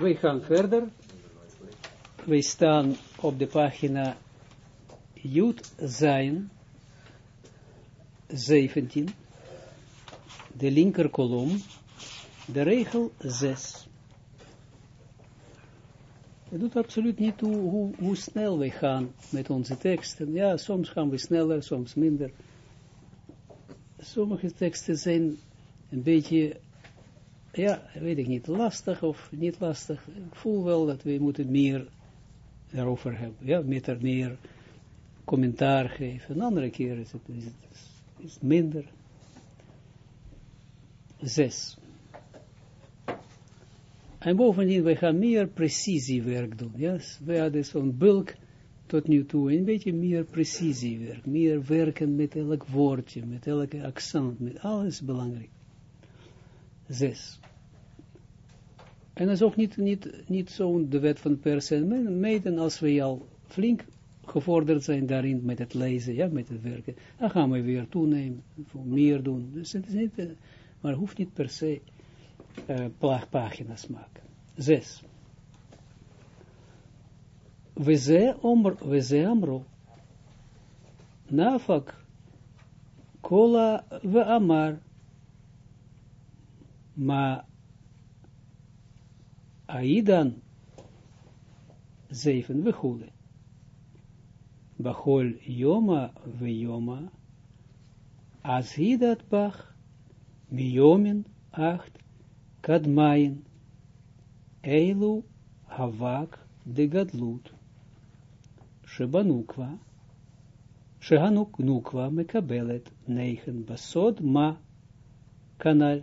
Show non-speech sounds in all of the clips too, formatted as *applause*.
We gaan verder. We staan op de pagina Jut zijn 17, de linker kolom, de regel 6. Het doet absoluut niet toe hoe, hoe snel we gaan met onze teksten. Ja, soms gaan we sneller, soms minder. Sommige teksten zijn een beetje, ja, weet ik niet, lastig of niet lastig. Ik voel wel dat we moeten meer erover hebben. Ja, met er meer commentaar geven. Een andere keer is het, is minder. Zes. En bovendien, we gaan meer precisiewerk doen. Yes? We hadden zo'n bulk tot nu toe, een beetje meer precisiewerk. Meer werken met elk woordje, met elke accent, met alles belangrijk. Zes. En dat is ook niet, niet, niet zo'n de wet van per en meten als we al flink gevorderd zijn daarin met het lezen, ja, met het werken. Dan gaan we weer toenemen, meer doen. Dus het uh, maar hoeft niet per se uh, pagina's maken. Zes. We ze amro. Nafak. Kola we amar. Ma Aidan zeven we goede. Bachol Yoma Veyoma, as hidat bach, Miyomin acht, Kadmayin, Eilu Havak de Gadlut, Shebanukwa, Shehanuk Nukwa mekabelet negen basod ma kanal.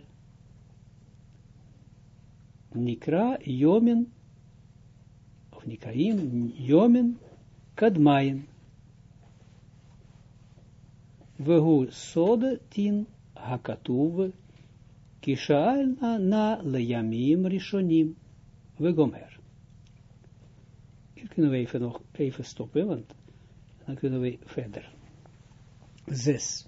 Nikra Yomin, of Nikraim Yomin Kadmayin. Vehu sode tin hakatuv kishalna na leyamim rishonim vegomer. Hier kunnen we even nog even stoppen, want dan kunnen we verder. Zes.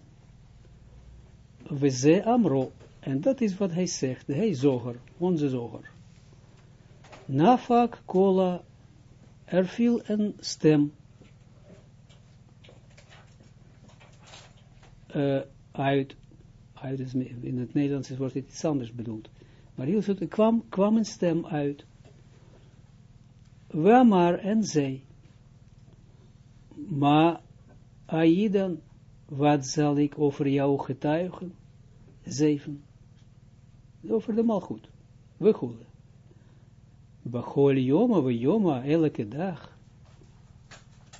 We ze amro, en dat is wat hij zegt, hij zoger, onze zoger. Nafak kola, er viel een stem uh, uit, uit is, in het Nederlands wordt het iets anders bedoeld. Maar hier het, kwam, kwam een stem uit. maar en zij. Maar Aidan, wat zal ik over jou getuigen? Zeven. Over de malgoed. We goeden. Bachol joma, we joma, elke dag.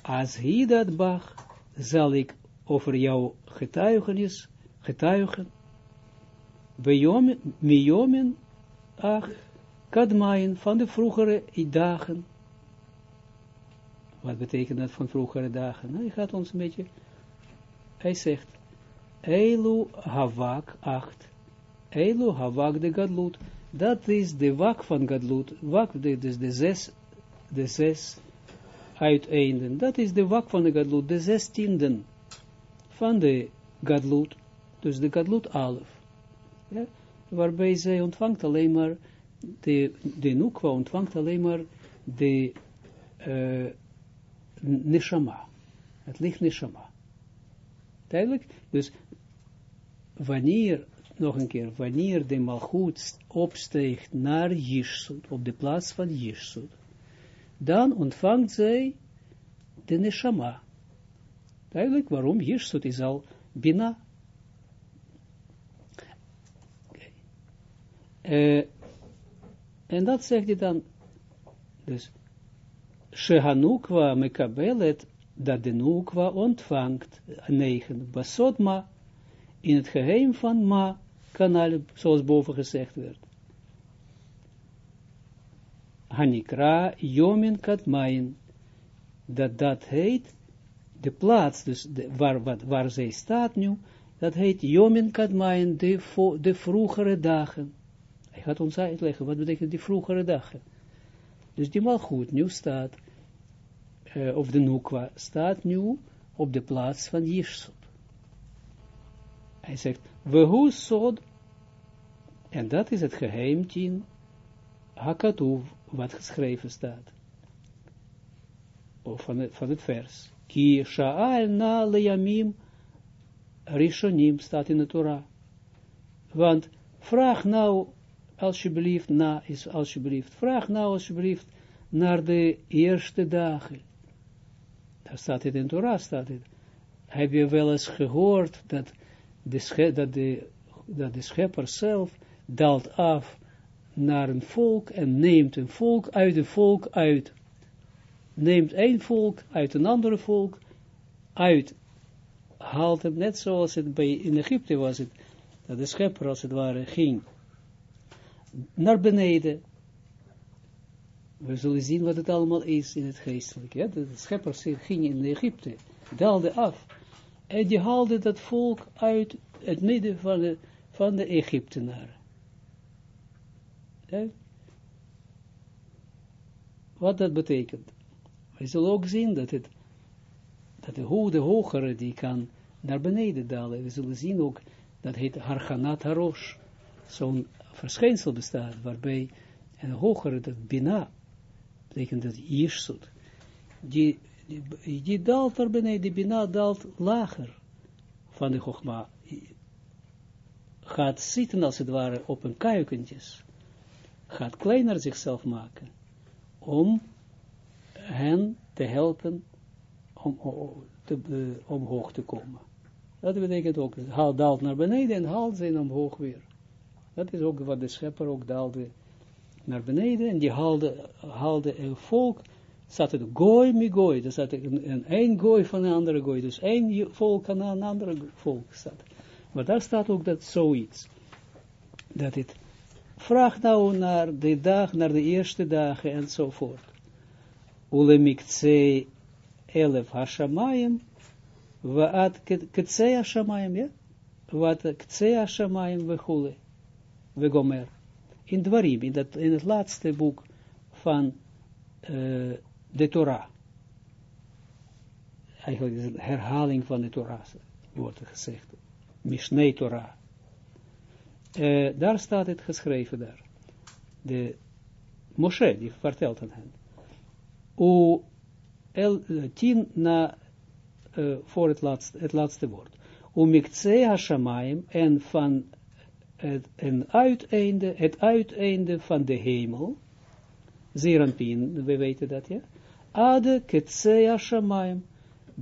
Als hij dat bach, zal ik over jouw getuigenis, getuigen, Miyomen, ach, kadmaien van de vroegere dagen. Wat betekent dat van vroegere dagen? Nou, hij gaat ons een beetje, hij zegt, Eilu Havak 8, Eilu Havak de Gadlut, dat is de wak van Gadlut, wak, dus de zes, de zes uiteinden, dat is de wak van de Gadlut, de zestienden van de Gadlut, dus de Gadlut Alef, ja, waarbij zij ontvangt alleen maar, de, de Nukwa ontvangt alleen maar de uh, Neshama, het licht Neshama. Duidelijk? Dus wanneer, nog een keer, wanneer de Malchut opsteegt naar Jishsut, op de plaats van Jishsut, dan ontvangt zij de Neshama. Duidelijk waarom Jirsut is al Bina. Okay. Uh, en dat zegt hij dan, dus, Shehanukwa mekabelet, dat de Nukwa ontvangt, negen, basotma, in het geheim van ma, kanaal, zoals boven gezegd werd. Hanikra, Yomin Katmain, dat dat heet, de plaats, dus waar, waar zij staat nu, dat heet Jomin Kadmain, de, de vroegere dagen. Hij gaat ons uitleggen, wat betekent die vroegere dagen. Dus die goed nu staat, uh, of de Nukwa, staat nu op de plaats van Jishsut. Hij zegt, we sod, en dat is het geheim tien, hakatuv, wat geschreven staat. Of van het, van het vers. Ki sha'al na leyamim rishonim staat in de Torah. Want vraag nou alsjeblieft na, is alsjeblieft, vraag nou alsjeblieft naar de eerste dagen. Daar staat het in Torah, staat het. Heb je wel eens gehoord dat de, dat de, dat de schepper zelf daalt af naar een volk en neemt een volk uit een volk uit. Neemt één volk uit een andere volk uit. Haalt hem net zoals het bij in Egypte was het. Dat de schepper als het ware ging naar beneden. We zullen zien wat het allemaal is in het geestelijke. Ja? De schepper ging in Egypte, daalde af. En die haalde dat volk uit het midden van de, van de Egyptenaren. Wat dat betekent. We zullen ook zien dat, het, dat de, ho de hogere die kan naar beneden dalen. We zullen zien ook, dat heet Harganat Harosh. Zo'n verschijnsel bestaat, waarbij een hogere, dat Bina, betekent dat Jirsut, die, die, daalt naar beneden, die Bina daalt lager van de Chogma, gaat zitten als het ware op een kuikentjes, gaat kleiner zichzelf maken, om hen te helpen om, te, uh, omhoog te komen. Dat betekent ook, haal daalt naar beneden en haalt ze omhoog weer. Dat is ook wat de schepper ook daalde naar beneden en die haalde, haalde een volk, zat het gooi mi gooi, dus zat een, een, een gooi van een andere gooi, dus één volk aan een andere volk staat. Maar daar staat ook dat zoiets, dat het, vraag nou naar de dag, naar de eerste dagen enzovoort. Ulemikce elef hashamayim, waat ketse hashamayim, ja? Wat ketse hashamayim vechule. Wegomer. In Dwarim, in, dat, in het laatste boek van uh, de Torah. Eigenlijk is het herhaling van de Torah, wordt gezegd. Mishneh Torah. Uh, daar staat het geschreven daar. De Moshe, die vertelt aan hen. O el, uh, tien na, uh, voor het laatste, het laatste woord. O hashamayim en van het, een uiteinde, het uiteinde van de hemel, Zeranpin, we weten dat, ja, Ade Ketsea Shamaim,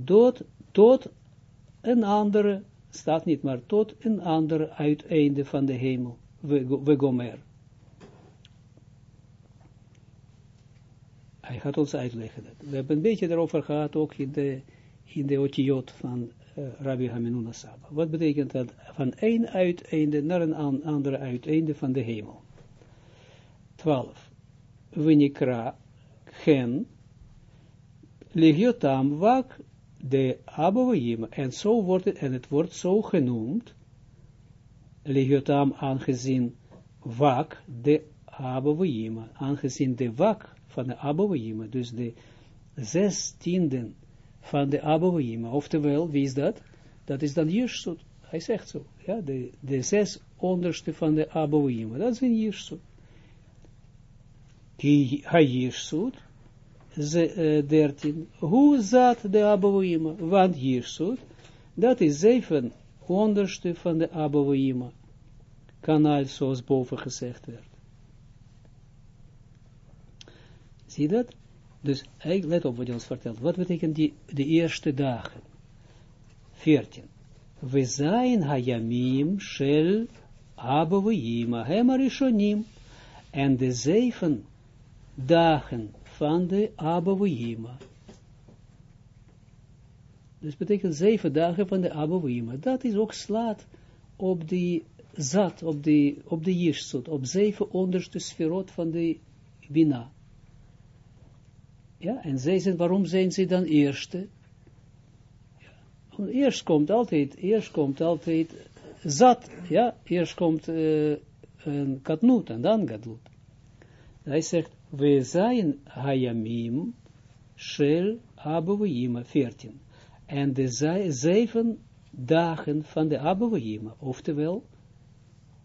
tot, tot een andere, staat niet maar, tot een andere uiteinde van de hemel, we gomer. Hij gaat ons uitleggen dat. We hebben een beetje daarover gehad, ook in de, in de otiot van uh, Rabbi Hamenuna Saba. Wat betekent dat? Van één uiteinde naar een andere uiteinde van de hemel. 12. Winikra gen legiotam wak de abouim. En zo wordt het, en het wordt zo genoemd, legiotam aangezien wak de abouim, aangezien de wak van de abouim, dus de zestienden van de Abouima. Oftewel, wie is dat? Dat is dan Jirsut. Hij zegt zo. Ja, de, de zes onderste van de Abouima. Dat is een Jirsut. Jirsut, uh, 13. Hoe zat de Abouima? Want Jirsut, dat is zeven onderste van de Abouima. Kanaal zoals boven gezegd werd. Zie dat? Dus let op wat hij ons vertelt. Wat betekent die, de eerste dagen? 14. We zijn hayamim shel abouima hemarishonim. En de zeven dagen van de abouima. Dus betekent zeven dagen van de abouima. Dat is ook slaat op die zat, op de, op de op zeven onderste sferot van de bina. Ja, en zij zijn, waarom zijn ze dan eerste? Eerst komt altijd, eerst komt altijd zat, ja, eerst komt uh, een katnoot en dan gadlut. Hij zegt, we zijn hayamim shel abouima, 14. En de zeven dagen van de abouima, oftewel,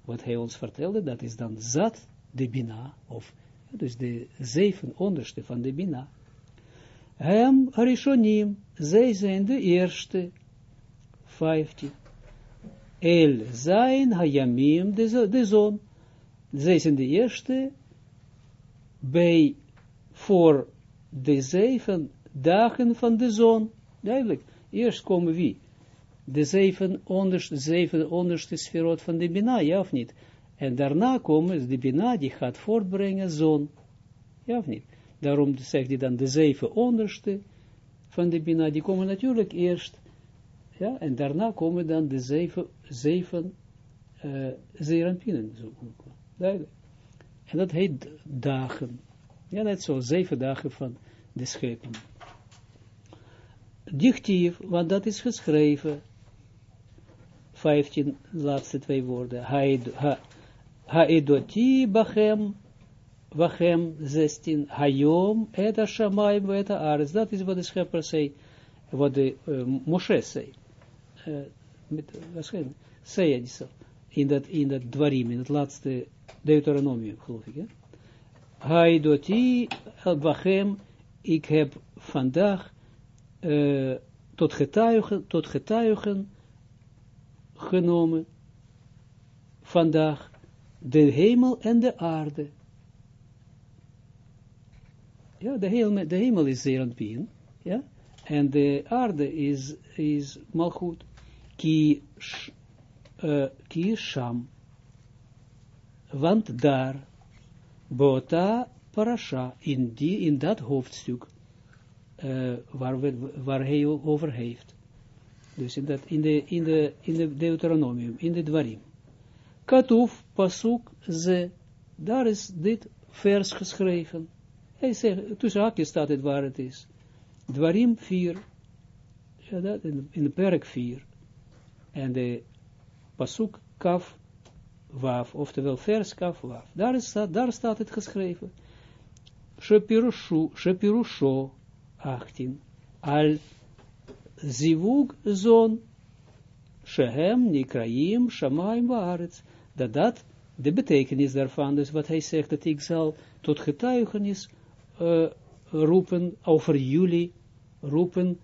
wat hij ons vertelde, dat is dan zat de bina, of dus de zeven onderste van de Bina. Hem Harishonim, zij zijn de eerste, 15. El zijn Hayamim, de, de zon. Zij zijn de eerste bij, voor de zeven dagen van de zon. Duidelijk. Eerst komen wie? De zeven onderste, zeven onderste sferot van de Bina, ja of niet? En daarna komen de Bina, die gaat voortbrengen zon. Ja of niet? Daarom zegt hij dan de zeven onderste van de Bina, die komen natuurlijk eerst. Ja, en daarna komen dan de zeven, zeven uh, zeeranpinen. Duidelijk. En dat heet dagen. Ja, net zo, zeven dagen van de schepping. Dichtief, want dat is geschreven. 15, laatste twee woorden. Haedoti bachem, bachem 16, hayom, eta shamayim, eta ares. Dat is wat de schepper zei, wat de uh, Moshe zei. Uh, met, waarschijnlijk, zei hij zo. In dat, in dat dwarim, in het laatste Deuteronomium, geloof ik. Ja? Haidoti bachem, ik heb vandaag uh, tot getuigen, tot getuigen genomen, vandaag, de hemel en de aarde. Ja, de hemel, de hemel is ja, en de aarde is, is malchut, ki, uh, ki sham, want daar, Bota parasha, in, die, in dat hoofdstuk, uh, waar, we, waar hij over heeft. Dus in, dat, in, de, in, de, in de Deuteronomium, in de Dwarim. Katuf, pasuk, ze, daar is dit vers geschreven. Hij zegt, tussen haakjes staat het waar het is. Dwarim 4, ja, dat, in, in de perk 4. En de pasuk kaf waf, oftewel vers kaf waf. Daar, is, daar staat het geschreven. Shepirushu, Shepirusho, 18. Al zivug zon, shehem nikraim shamaim waaretz. Dat dat de betekenis daarvan, dus wat hij zegt, dat ik zal tot getuigenis uh, roepen over jullie, roepen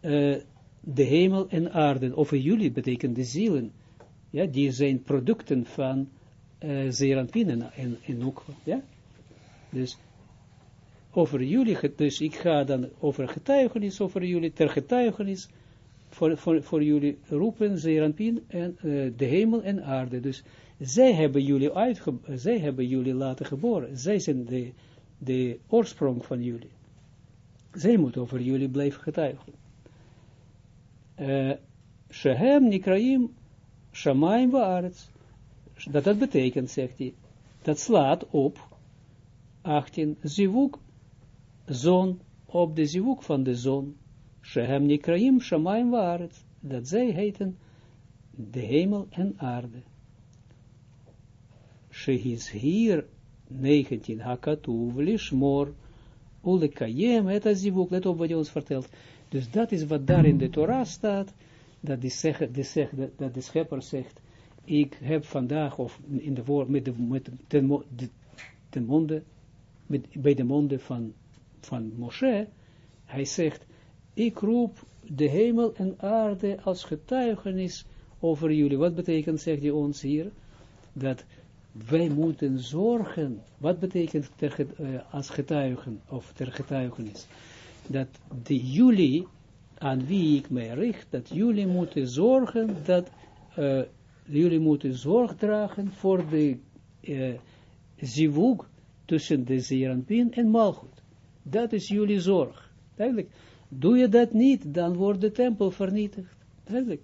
uh, de hemel en aarde. Over jullie betekent de zielen ja, die zijn producten van uh, eh, Zeranpin en, en, en ja. Dus over jullie, dus ik ga dan over getuigenis, over jullie, ter getuigenis, voor, voor, voor jullie roepen, Zeranpin en uh, de hemel en aarde. Dus zij hebben jullie uitge, zij hebben jullie laten geboren. Zij zijn de, de oorsprong van jullie. Zij moeten over jullie blijven getuigen. Uh, Shehem Nikraim Shamaim Waarets. Dat dat betekent, zegt hij, dat slaat op 18 zivuk, zon, op de zivuk van de zon. Shehem Nikraim Shamaim Waarets. Dat zij heten de hemel en aarde. Shehis hier 19 hakatuv lishmor ulekayem het zivuk. Let op wat hij ons vertelt. Dus dat is wat daar in de Torah staat dat, die zeggen, die zegt, dat, de schepper zegt, ik heb vandaag, of in de woord, met de, met ten, de, met, bij de monden van, van Moshe, hij zegt, ik roep de hemel en aarde als getuigenis over jullie. Wat betekent, zegt hij ons hier, dat wij moeten zorgen, wat betekent ter, uh, als getuigen, of ter getuigenis, dat de jullie aan wie ik mij richt, dat jullie moeten zorgen, dat uh, jullie moeten zorg dragen voor de uh, zivug tussen de Zeranpin en Malchut. Dat is jullie zorg. Duidelijk. Doe je dat niet, dan wordt de tempel vernietigd. Duidelijk.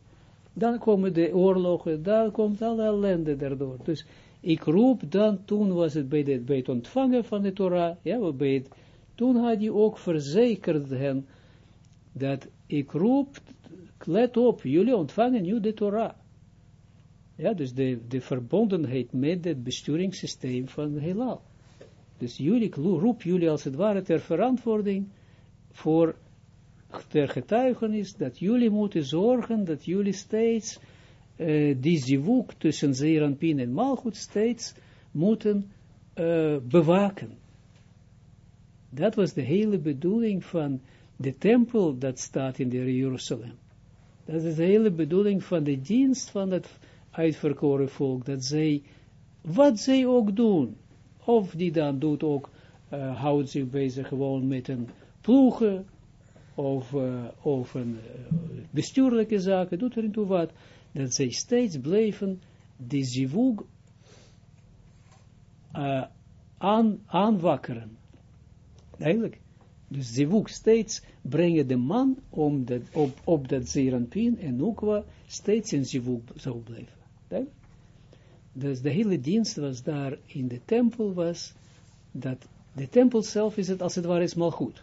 Dan komen de oorlogen, dan komt alle ellende daardoor. Dus ik roep dan, toen was het bij, de, bij het ontvangen van de Torah, ja, bij het, toen had je ook verzekerd hen, dat ik roep, let op, jullie ontvangen nu de Torah. Ja, dus de, de verbondenheid met het besturingssysteem van Heelal. Dus jullie, roep jullie als het ware ter verantwoording voor ter getuigenis dat jullie moeten zorgen dat jullie steeds uh, die zivuk tussen Zeranpin en Malchut steeds moeten uh, bewaken. Dat was de hele bedoeling van de tempel dat staat in de Jeruzalem. Dat is de hele bedoeling van de dienst van het uitverkoren volk, dat zij, wat zij ook doen, of die dan doet ook, uh, houdt zich bezig gewoon met een ploegen, of, uh, of een uh, bestuurlijke zaken, doet er toe wat, dat zij steeds blijven die zivug aan, aanwakkeren. Eigenlijk. Dus zivug steeds brengen de man om dat, op, op dat zeranpien en Nukwa steeds in zivug zou blijven. Dus de hele dienst was daar in de tempel was, dat de tempel zelf is het als het ware is mal goed.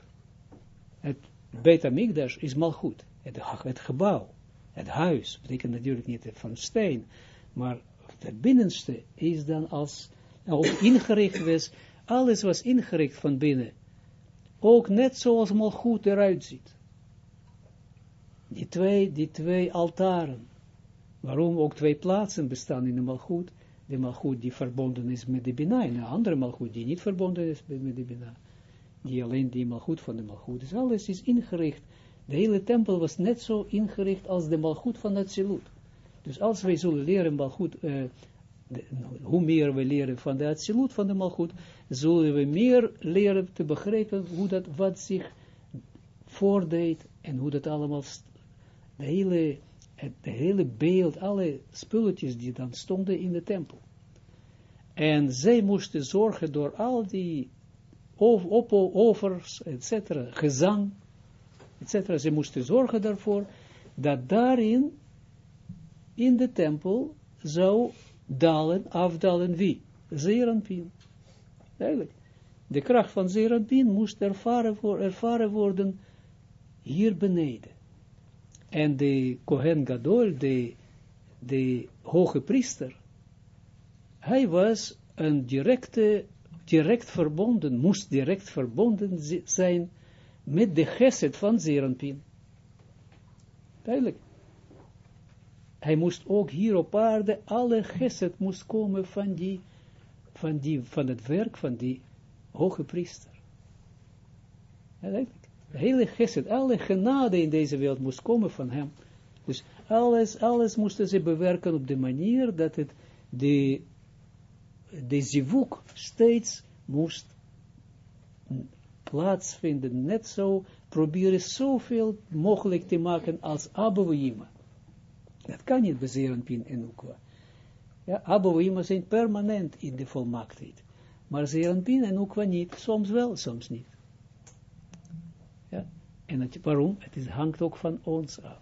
Het Beit Amigdash is mal goed. Het, het gebouw, het huis, betekent natuurlijk niet van steen, maar het binnenste is dan als, ingericht was, alles was ingericht van binnen. Ook net zoals mal goed eruit ziet. Die twee, die twee altaren. Waarom ook twee plaatsen bestaan in de malgoed? De malgoed die verbonden is met de Bina, en de andere malgoed die niet verbonden is met de Bina. Die alleen die malgoed van de malgoed is. Alles is ingericht. De hele tempel was net zo ingericht als de malgoed van het Zilut. Dus als wij zullen leren uh, hoe meer we leren van de Atsilut, van de malgoed, zullen we meer leren te begrijpen hoe dat, wat zich voordeed en hoe dat allemaal, de hele het hele beeld, alle spulletjes die dan stonden in de tempel. En zij moesten zorgen door al die offers, etc., gezang, etc., ze moesten zorgen daarvoor dat daarin, in de tempel, zou dalen, afdalen wie? Zeranpien. Eigenlijk. De kracht van Zeranpien moest ervaren, voor, ervaren worden hier beneden. En de Kohen Gadol, de, de hoge priester, hij was een directe, direct verbonden, moest direct verbonden zijn met de geset van Zeranpin. Duidelijk. Hij moest ook hier op aarde, alle geset moest komen van die, van die, van het werk van die hoge priester. Hele geset, alle genade in deze wereld moest komen van hem. Dus alles, alles moesten ze bewerken op de manier dat het de, de zivuk steeds moest plaatsvinden. Net zo proberen zoveel mogelijk te maken als Abouima. Dat kan niet bezeren pin en ukwa. Ja, Abouima zijn permanent in de volmaaktheid. Maar Zeranpin en Ukwa niet, soms wel, soms niet. En het, waarom? Het is, hangt ook van ons af.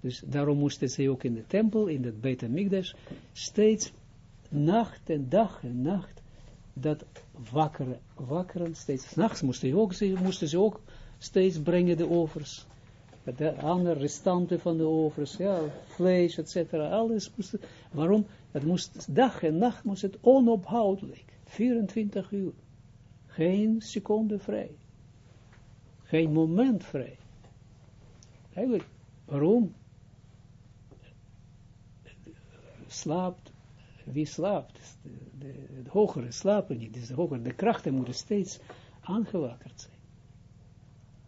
Dus daarom moesten ze ook in de tempel, in het HaMikdash, steeds nacht en dag en nacht, dat wakkeren, wakkeren steeds. Nachts moesten, ook, ze, moesten ze ook steeds brengen de overs. De andere restanten van de overs, ja, vlees, etc. Alles moest, waarom? Het moest, dag en nacht moest het onophoudelijk, 24 uur. Geen seconde vrij geen moment vrij. Eigenlijk, waarom? Slaapt, wie slaapt? De hogere slapen niet, dus de hogere, de krachten moeten steeds aangewakkerd zijn.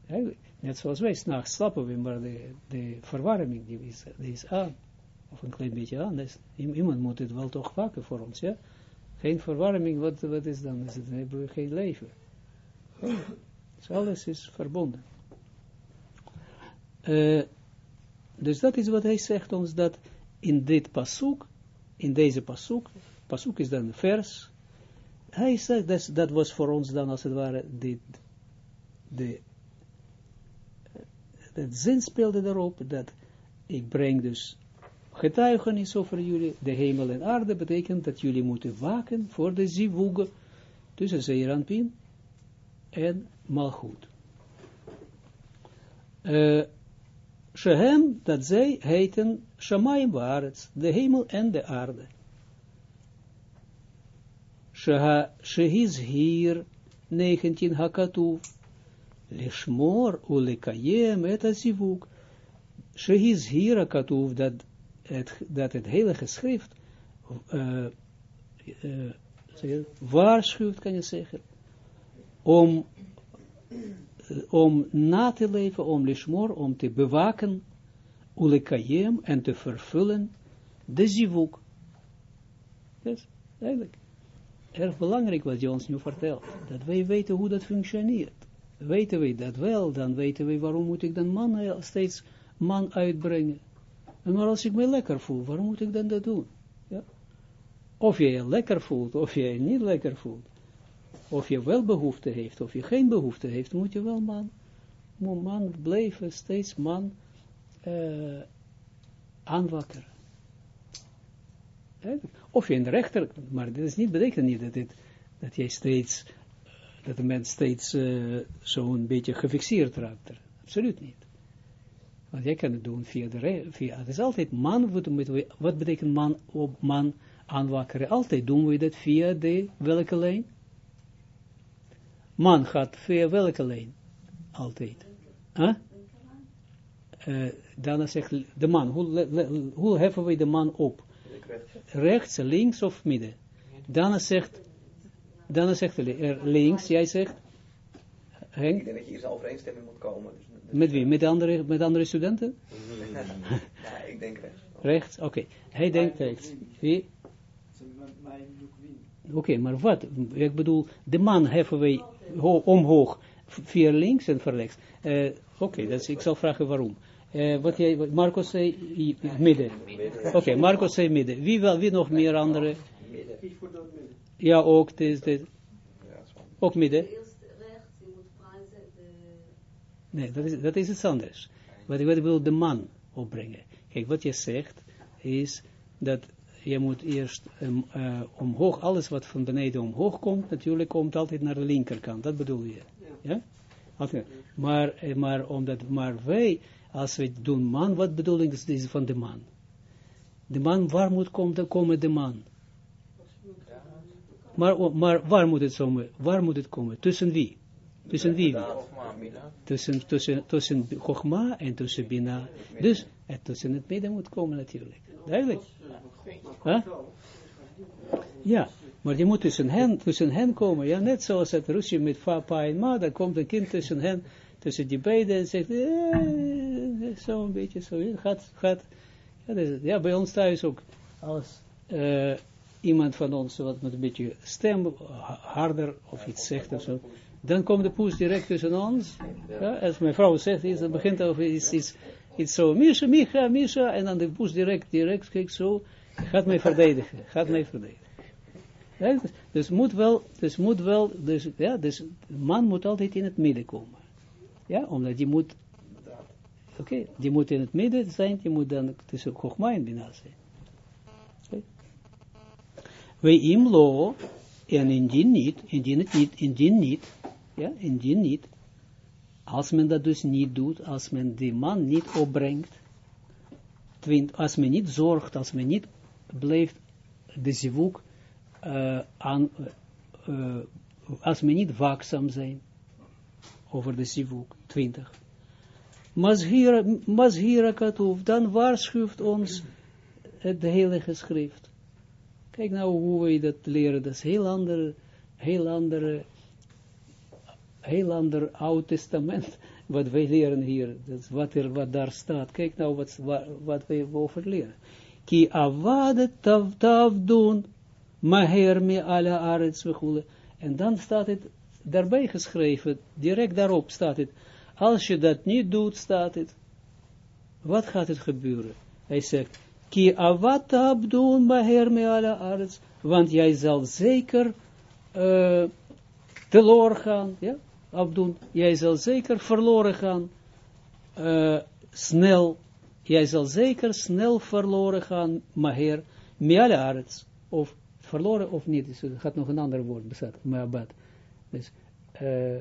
Eigenlijk, net zoals wij, s'nachts slapen we, maar de, de verwarming die is, die is aan. Of een klein beetje aan. Iemand moet het wel toch wakken voor ons, ja. Geen verwarming, wat, wat is dan? Is het, dan hebben we geen leven. Dus alles is verbonden. Uh, dus dat is wat hij zegt ons, dat in dit pasuk, in deze pasuk, pasuk is dan een vers, hij zegt, dat, dat was voor ons dan als het ware, dit, de, het zin speelde daarop, dat ik breng dus getuigenis over jullie, de hemel en aarde, betekent dat jullie moeten waken voor de zivuge, tussen Zeeranpin en malchut. Uh, Shehem, dat zij heten Shamayim Waarets, de hemel en de aarde. Shehiz hier, 19 Hakatuv, Lishmor ulekayem et azivuk. Shehiz hier Hakatuv, dat het, dat het heilige schrift uh, uh, waarschuwt, kan je zeggen, om om na te leven, om lishmor, om te bewaken, ulekayem, en te vervullen, de zivuk. Is eigenlijk erg belangrijk wat je ons nu vertelt, dat wij weten hoe dat functioneert. Weten we dat wel, dan weten we waarom moet ik dan man steeds man uitbrengen. En maar als ik me lekker voel, waarom moet ik dan dat doen? Ja? Of je je lekker voelt, of je je niet lekker voelt. Of je wel behoefte heeft, of je geen behoefte heeft, moet je wel man, moet man blijven, steeds man uh, aanwakkeren. Of je de rechter, maar dat is niet betekent niet dat, dit, dat jij steeds, dat de mens steeds uh, zo'n beetje gefixeerd raakt. Absoluut niet. Want jij kan het doen via de, via, het is altijd man, wat, wat betekent man op man aanwakkeren? Altijd doen we dat via de, welke lijn? Man gaat via welke lijn? Altijd. Huh? Uh, dan zegt de man, hoe, hoe heffen we de man op? Rechts, links of midden? Dan zegt, dan zegt er links, jij zegt, Henk? Ik denk dat je hier overeenstemming moet komen. Dus, dus met wie? Met andere, met andere studenten? *laughs* ja, ik denk rechts. Rechts, oké. Okay. Hij denkt rechts. Wie? Oké, okay, maar wat? Ik bedoel, de man heffen wij omhoog via links en voor rechts. Uh, Oké, okay, ik zal vragen waarom. Uh, wat jij, Marcos zei midden. Oké, okay, Marcos zei midden. Wie, wel, wie nog meer andere? Midden. Ja, ook. Dit, dit. Ook midden. Nee, dat is, dat is iets anders. Wat, wat wil de man opbrengen? Kijk, wat je zegt is dat je moet eerst um, uh, omhoog, alles wat van beneden omhoog komt, natuurlijk komt altijd naar de linkerkant. Dat bedoel je. Ja? Okay. Maar, eh, maar, omdat, maar wij, als we doen man, wat bedoeling is, is van de man? De man, waar moet komen, komen de man? Maar, maar waar moet het komen? Waar moet het komen? Tussen wie? Tussen wie? Tussen, tussen, tussen Chogma en tussen Bina. Dus het tussen het midden moet komen natuurlijk. Duidelijk. Huh? Ja, maar je moet tussen hen, tussen hen komen. Ja, net zoals het ruzie met papa en ma, dan komt een kind tussen hen, tussen die beiden en zegt, eh, zo een beetje zo, gaat, gaat. Ja, dus, ja, bij ons thuis ook, als uh, iemand van ons wat met een beetje stem harder of iets zegt of zo, dan komt de poes direct tussen ons. Ja, als mijn vrouw zegt iets, dan begint over iets, iets, iets zo, Misha, Micha, Misha, en dan de poes direct, direct, kijk zo, gaat mij verdedigen, gaat mij verdedigen. Ja, dus, dus, moet wel, dus moet wel, dus, ja, dus man moet altijd in het midden komen. Ja, omdat die moet, oké, okay, die moet in het midden zijn, die moet dan tussen Chogma en Bina zijn. We imlo, en indien niet, indien het niet, indien niet, ja, indien niet, als men dat dus niet doet, als men die man niet opbrengt, als men niet zorgt, als men niet blijft de zivuk uh, aan, uh, als men niet waakzaam zijn over de zivuk, 20. Mazhira Katoef, dan waarschuwt ons het heilige schrift. Kijk nou hoe we dat leren, dat is heel andere, heel andere heel ander oud testament, *laughs* wat wij leren hier, dat wat, er, wat daar staat. Kijk nou wat, wat, wij over leren. Ki avade tav doen, maher me ala arets En dan staat het daarbij geschreven, direct daarop staat het, als je dat niet doet, staat het, wat gaat het gebeuren? Hij zegt, ki avat doen, maher me ala arets, want jij zal zeker uh, teloor gaan, ja, afdoen, jij zal zeker verloren gaan, uh, snel, jij zal zeker snel verloren gaan, maher, miale of verloren of niet, dus gaat nog een ander woord bestaat, maabad, dus, uh,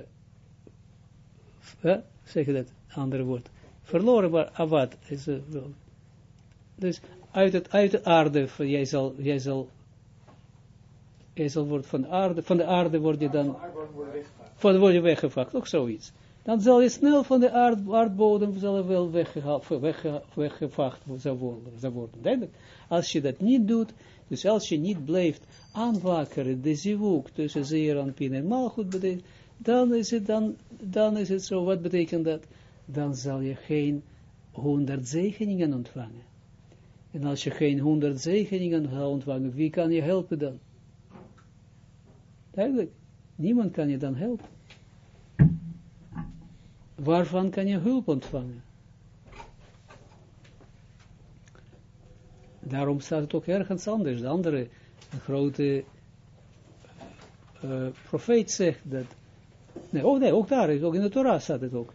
uh, zeg dat, andere woord, verloren, maar abad, is, dus uit, het, uit de aarde, jij zal, jij zal, jij zal worden van aarde, van de aarde word je dan, van word je weggevaagd, ook zoiets. Dan zal je snel van de aard, aardbodem zal wel weggehaald, wegge, weggevaagd zou worden. worden. Als je dat niet doet, dus als je niet blijft aanwakeren, de zivuk tussen zeer en pin en malgoed, dan is het, dan, dan is het zo, wat betekent dat? Dan zal je geen honderd zegeningen ontvangen. En als je geen honderd zegeningen gaat ontvangen, wie kan je helpen dan? Eigenlijk, niemand kan je dan helpen. Waarvan kan je hulp ontvangen? Daarom staat het ook ergens anders. De andere grote uh, profeet zegt dat, nee, oh nee, ook daar ook in de Torah staat het ook.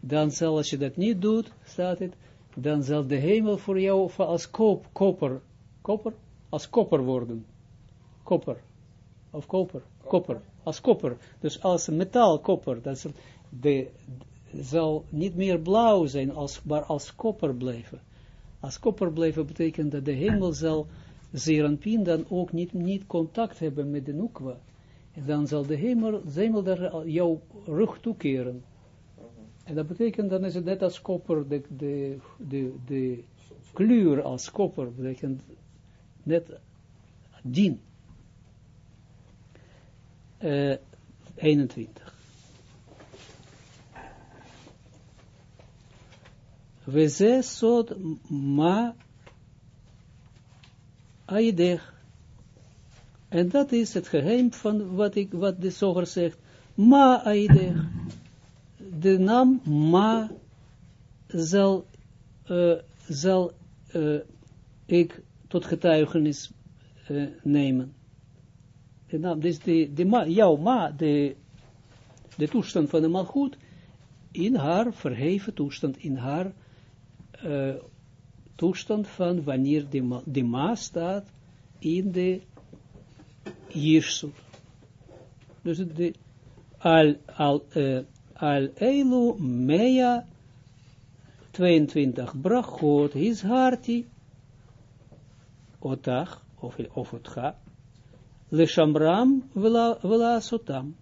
Dan zal, als je dat niet doet, staat het, dan zal de hemel voor jou als koop, koper, koper, als koper worden. Koper, of koper, koper, als koper. Dus als metaal koper, dat zal, niet meer blauw zijn, als, maar als koper blijven. Als koper blijven betekent dat de hemel zal Zeranpien dan ook niet, niet contact hebben met de Nukwa. En dan zal de hemel, de hemel daar jouw rug toekeren. En dat betekent, dan is het net als koper, de, de, de, kleur als koper, betekent net dien. Uh, 21. We ze sod ma aidech. En dat is het geheim van wat, ik, wat de zoger zegt. Ma aidech. De naam ma zal, uh, zal uh, ik tot getuigenis uh, nemen. De naam, dus de, de ma, jouw ma, de, de toestand van de malgoed, in haar verheven toestand, in haar toestand van wanneer de, ma, de ma staat in de Jirsut. Dus de al, al, al eilu mea 22 brachot is harti. Otach of, of otcha. Leshamram vela sotam.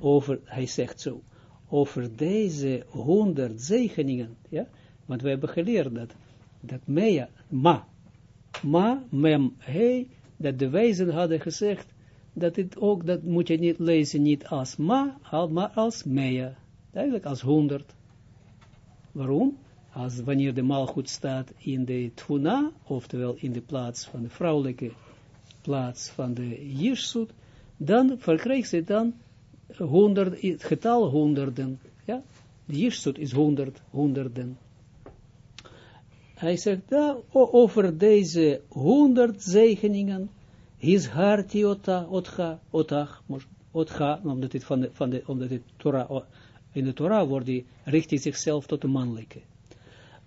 Over, hij zegt zo, over deze honderd zegeningen, ja, want we hebben geleerd dat, dat mea, ma, ma, mem, he, dat de wijzen hadden gezegd, dat het ook, dat moet je niet lezen, niet als ma, maar als mea. Eigenlijk als honderd. Waarom? Als wanneer de goed staat in de tfuna, oftewel in de plaats van de vrouwelijke plaats van de jirsut, dan verkrijgt ze dan honderd, het getal honderden. Ja? De jirsut is honderd, honderden. Hij zegt, daar over deze honderd zegeningen, his harti ota, otcha, otach, otcha, omdat het van de, van de, omdat het Torah, in de Torah wordt die, richt zichzelf tot de mannelijke.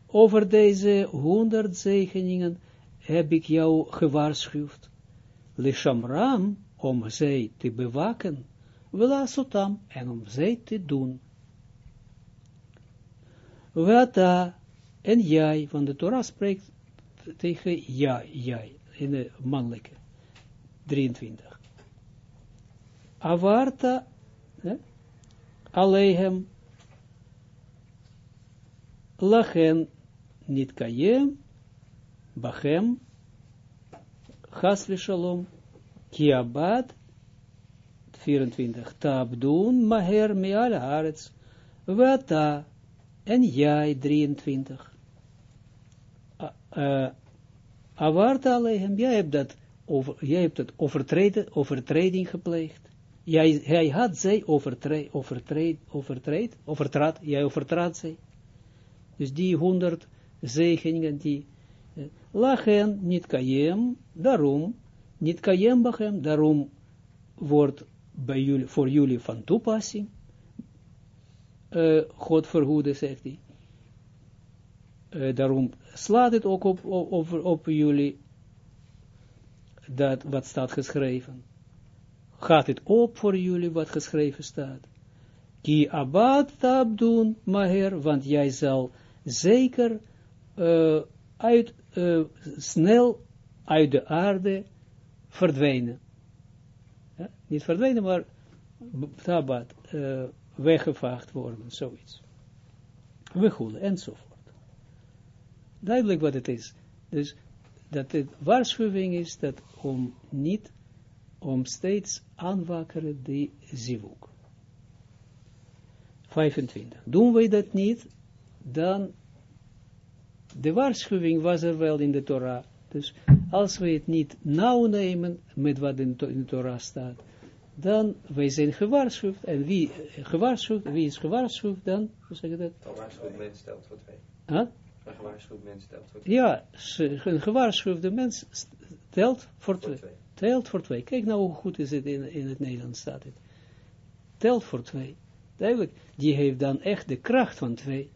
Over deze honderd zegeningen heb ik jou gewaarschuwd. Lishamram, om zij te bewaken, sotam, en om zij te doen. Wata, en jij, van de Torah spreekt tegen jij, jij, in de mannelijke. 23. Avarta, eh, Alehem, Lachen, niet kayem, Bachem, Chasve Shalom, Kiabad, 24. Tabdun, Maher, Meal Haaretz, Wata, en jij, 23 uh, awarta alehem, jij hebt dat, over, jij hebt het overtreden, overtreding gepleegd. Jij, hij had zij overtreed, overtreed, overtreed, overtrad, jij overtrad zij. Dus die honderd zegeningen, die uh, lachen, niet kayem, daarom, niet bachem, daarom wordt bij jullie, voor jullie van toepassing. Uh, God verhoede, zegt hij. Uh, daarom slaat het ook op, op, jullie, dat wat staat geschreven. Gaat het op voor jullie wat geschreven staat. Ki abad tabdun maher, want jij zal zeker uh, uit, uh, snel uit de aarde verdwijnen. Niet verdwijnen, maar tabat, uh, weggevaagd worden, zoiets. Wegoelen, enzovoort duidelijk wat het is. Dus dat het waarschuwing is dat om niet, om steeds aanwakkeren die zivuk. 25. Doen wij dat niet, dan de waarschuwing was er wel in de Torah. Dus als we het niet nauw nemen met wat in, de Torah staat, dan wij zijn gewaarschuwd. En wie, gewaarschuwd, wie is gewaarschuwd dan? Hoe zeg je dat? Gewaarschuwd mens stelt voor twee. Huh? Een gewaarschuwd mens stelt voor twee. Ja, een gewaarschuwde mens telt voor twee. twee. Telt voor twee. Kijk nou hoe goed is het in, in het Nederlands staat het. Telt voor twee. Duidelijk, die heeft dan echt de kracht van twee.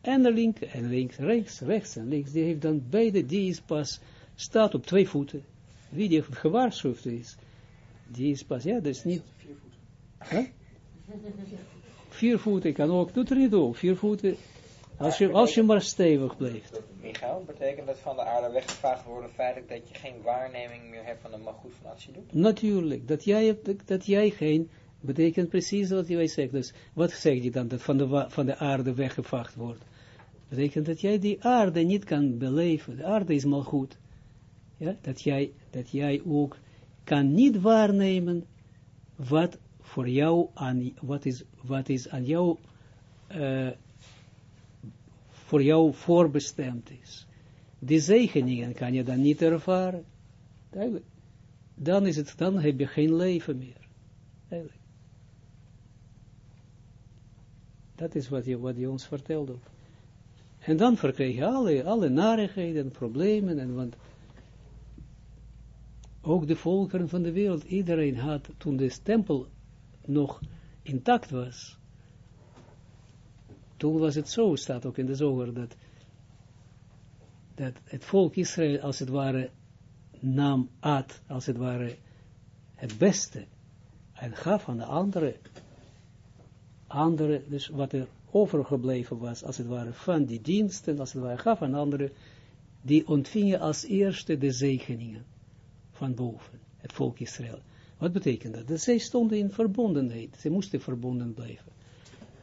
En de link, en links, rechts, rechts en links, die heeft dan beide, die is pas, staat op twee voeten. Wie die gewaarschuwd is, die is pas, ja, dat is niet... Vier voeten. Huh? Vier voeten kan ook, doet er niet op, vier voeten, als je, als je maar stevig blijft. Michael, betekent dat van de aarde weggevaagd worden feitelijk dat je geen waarneming meer hebt van de goed van actie doet? Natuurlijk, dat jij, hebt- dat jij geen, betekent precies wat jij zegt. Dus wat zeg je dan, dat van de, van de aarde weggevaagd wordt? Betekent dat jij die aarde niet kan beleven. De aarde is maar goed. Ja, dat jij, dat jij ook kan niet waarnemen wat voor jou aan, wat is, wat is aan jou, eh, voor jou voorbestemd is. Die zegeningen kan je dan niet ervaren. Dan is het, dan heb je geen leven meer. Dat is wat je, wat ons vertelde. En dan verkreeg je alle, alle narigheden, problemen, en want ook de volkeren van de wereld, iedereen had, toen de tempel nog intact was, toen was het zo, staat ook in de zoger, dat, dat het volk Israël, als het ware, nam at, als het ware, het beste, en gaf aan de andere, andere, dus wat er overgebleven was, als het ware, van die diensten, als het ware, gaf aan anderen, die ontvingen als eerste de zegeningen van boven, het volk Israël. Wat betekent dat? Dat zij stonden in verbondenheid, ze moesten verbonden blijven.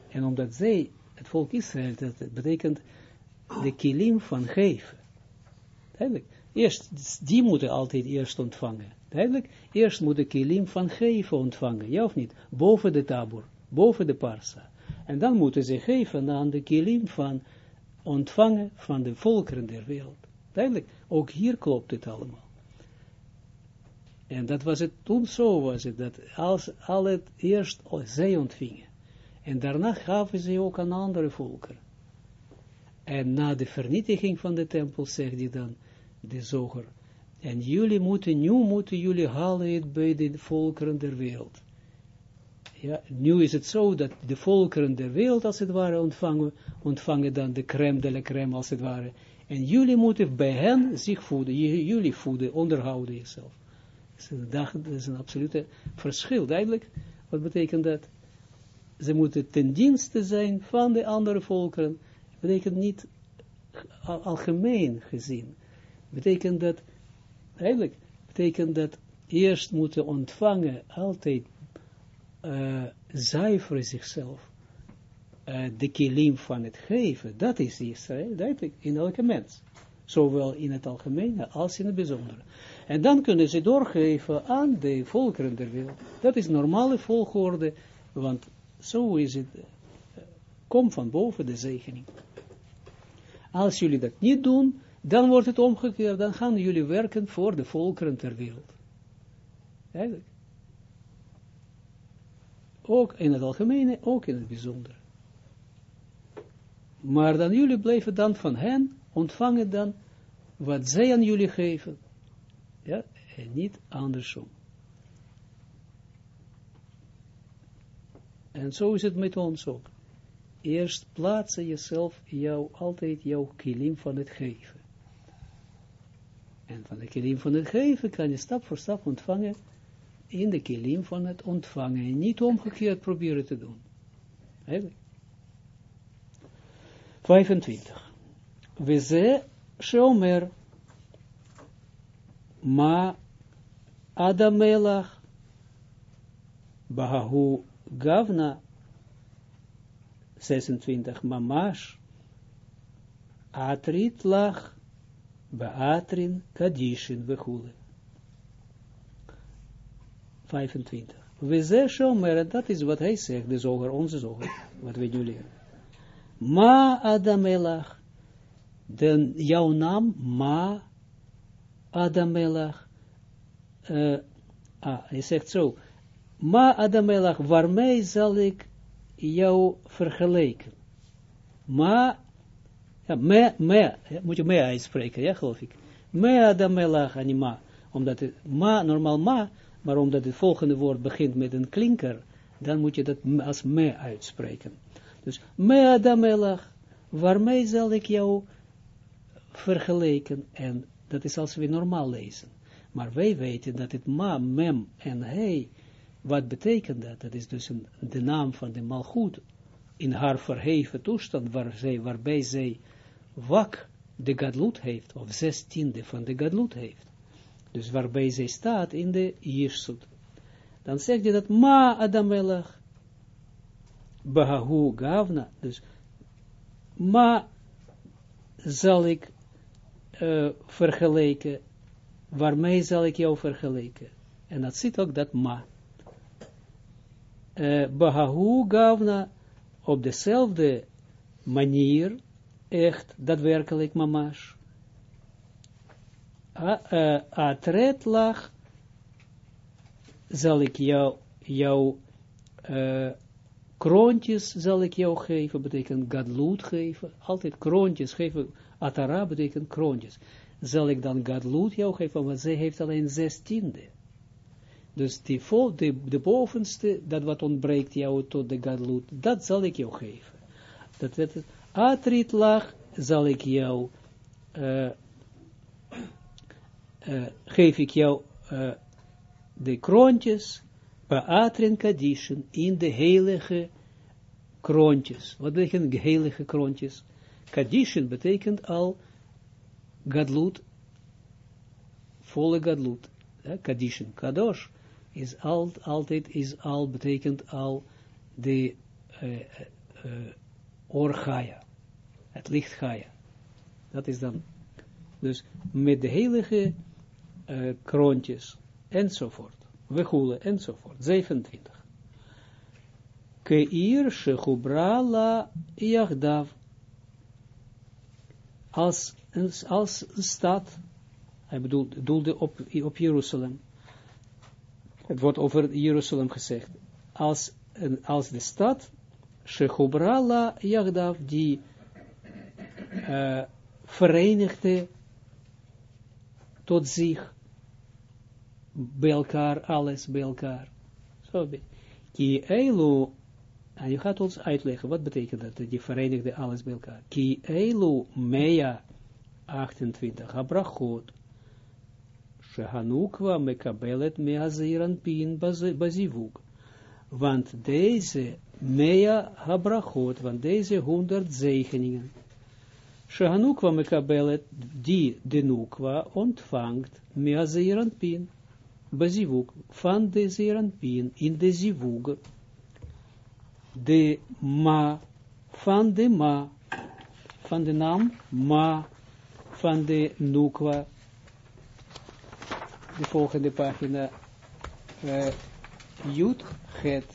En omdat zij, het volk Israël, dat betekent de kilim van geven. Duidelijk. Eerst, die moeten altijd eerst ontvangen. Duidelijk. Eerst moet de kilim van geven ontvangen, ja of niet? Boven de tabor, boven de parsa. En dan moeten ze geven aan de kilim van ontvangen van de volkeren der wereld. Duidelijk. Ook hier klopt het allemaal. En dat was het, toen zo was het, dat als al het eerst zij ontvingen. En daarna gaven ze ook aan andere volkeren. En na de vernietiging van de tempel, zegt hij dan, de zoger, en jullie moeten, nu moeten jullie halen het bij de volkeren der wereld. Ja, nu is het zo dat de volkeren der wereld, als het ware, ontvangen, ontvangen dan de crème de la crème, als het ware. En jullie moeten bij hen zich voeden, jullie voeden, onderhouden jezelf. Dat is een, dat is een absolute verschil, duidelijk. Wat betekent dat? Ze moeten ten dienste zijn van de andere volkeren. Betekent niet al- algemeen gezien. Betekent dat, eigenlijk, betekent dat eerst moeten ontvangen, altijd uh, zuiveren zichzelf. Uh, de kilim van het geven, dat is Israël, duidelijk, in elke mens. Zowel in het algemene als in het bijzondere. En dan kunnen ze doorgeven aan de volkeren der wereld. Dat is normale volgorde, want zo is het, uh, kom van boven de zegening. Als jullie dat niet doen, dan wordt het omgekeerd, dan gaan jullie werken voor de volkeren ter wereld. Eigenlijk. Ook in het algemene, ook in het bijzondere. Maar dan jullie blijven dan van hen ontvangen dan wat zij aan jullie geven. Ja, en niet andersom. En zo is het met ons ook. Eerst plaatsen jezelf, jou, altijd jouw kilim van het geven. En van de kilim van het geven kan je stap voor stap ontvangen in de kilim van het ontvangen. En niet omgekeerd proberen te doen. Eigenlijk. 25. We ze shomer ma adamelach bahu gavna 26 mamash atrit lach beatrin kadishin vechule 25. We zeggen, dat is wat hij zegt, de zoger, onze zoger, wat we nu leren. Ma Adamelach, de, jouw naam, Ma Adamelach, uh, ah, hij zegt zo, Ma Adamelach, waarmee zal ik jou vergelijken? Ma, ja, me, me, moet je me uitspreken, ja, geloof ik. Me Adamelach, anima, omdat het, ma, normaal ma, maar omdat het volgende woord begint met een klinker, dan moet je dat als me uitspreken. Dus, me Adamelach, waarmee zal ik jou vergelijken? En dat is als we normaal lezen. Maar wij weten dat het ma, mem en hij, wat betekent dat? Dat is dus een, de naam van de malgoed in haar verheven toestand, zij, waarbij zij wak de gadlut heeft, of zestiende van de gadlut heeft. Dus waarbij zij staat in de Jirsut. Dan zegt hij dat ma adamelach bahahu gavna, dus ma zal ik uh, vergelijken, waarmee zal ik jou vergelijken? En dat zit ook dat ma. Bahahu gavna, op dezelfde manier, echt, daadwerkelijk mamash. Atret lag, zal ik jou, jou kroontjes zal ik jou geven, betekent gadloed geven, altijd kroontjes geven, atara betekent kroontjes. Zal ik dan gadloed jou geven, want zij heeft alleen zestiende. Dus die vol, de, de bovenste, dat wat ontbreekt jou tot de gadloed, dat zal ik jou geven. Dat het atrit zal ik jou, uh, uh, geef ik jou uh, de kroontjes, Paatrin Kadishin, in de heilige kroontjes. Wat betekent heilige kroontjes? Kadishin betekent al gadlut, volle gadlut. Kadishin, kadosh, is al, altijd, is al, betekent al de uh, uh, orgaia, het licht gaia. Dat is dan, dus met de heilige uh, kroontjes, enzovoort wegule, enzovoort. 27. Keir shechubra la yachdav. Als als stad, hij bedoelde op, op Jeruzalem. Het wordt over Jeruzalem gezegd. Als, als de stad, shechubra la yachdav, die uh, verenigde tot zich bij elkaar, alles bij elkaar. Zo, ki eilu, en je gaat ons uitleggen, wat betekent dat, die verenigde alles bij elkaar. Ki eilu mea 28, abrachot, shehanukwa mekabelet pin bazivuk. Want deze mea habrachot, want deze honderd zegeningen, Shehanukwa mekabelet, die de ontvangt, meaziran pin, bezivuk, van de zeranpien, in de zivug, de ma, van de ma, van de naam ma, van de nukwa, de volgende pagina, Jut het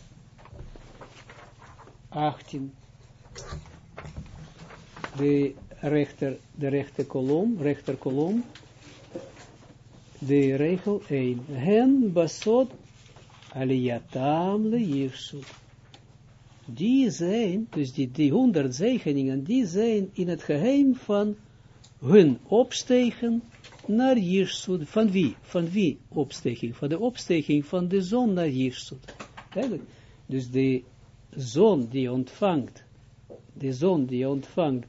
18, de rechter, de rechter kolom, rechter kolom, de regel 1. Hen basod aliyatam le jirsut. Die zijn, dus die, die honderd zegeningen, die zijn in het geheim van hun opstegen naar Jirsut. Van wie? Van wie opstegen? Van de opstegen van de zon naar Jirsut. Dus de zon die ontvangt, de zon die ontvangt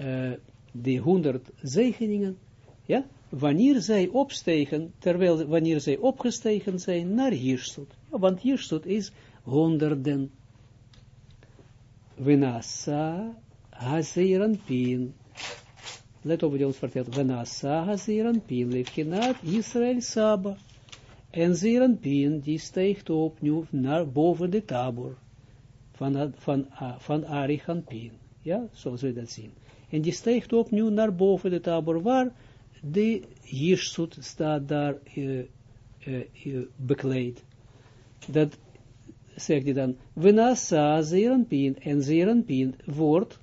uh, die honderd zegeningen, ja, wanneer zij opstegen, terwijl wanneer zij opgestegen zijn naar Jirsut. Ja, want Jirsut is honderden. Venasa haziran pin. Let op wat ons vertelt. Venasa haziran pin. Lefkinat Israël Saba. En ziran pin, die steegt op nu naar boven de tabor. Van, van, van Arichan pin. Ja, zoals we dat zien. En die steegt op nu naar boven de tabor. Waar? de Jirsut staat daar uh, uh, bekleed. dat zegt hij dan, Venasa Zeranpin, en Zeranpin wordt,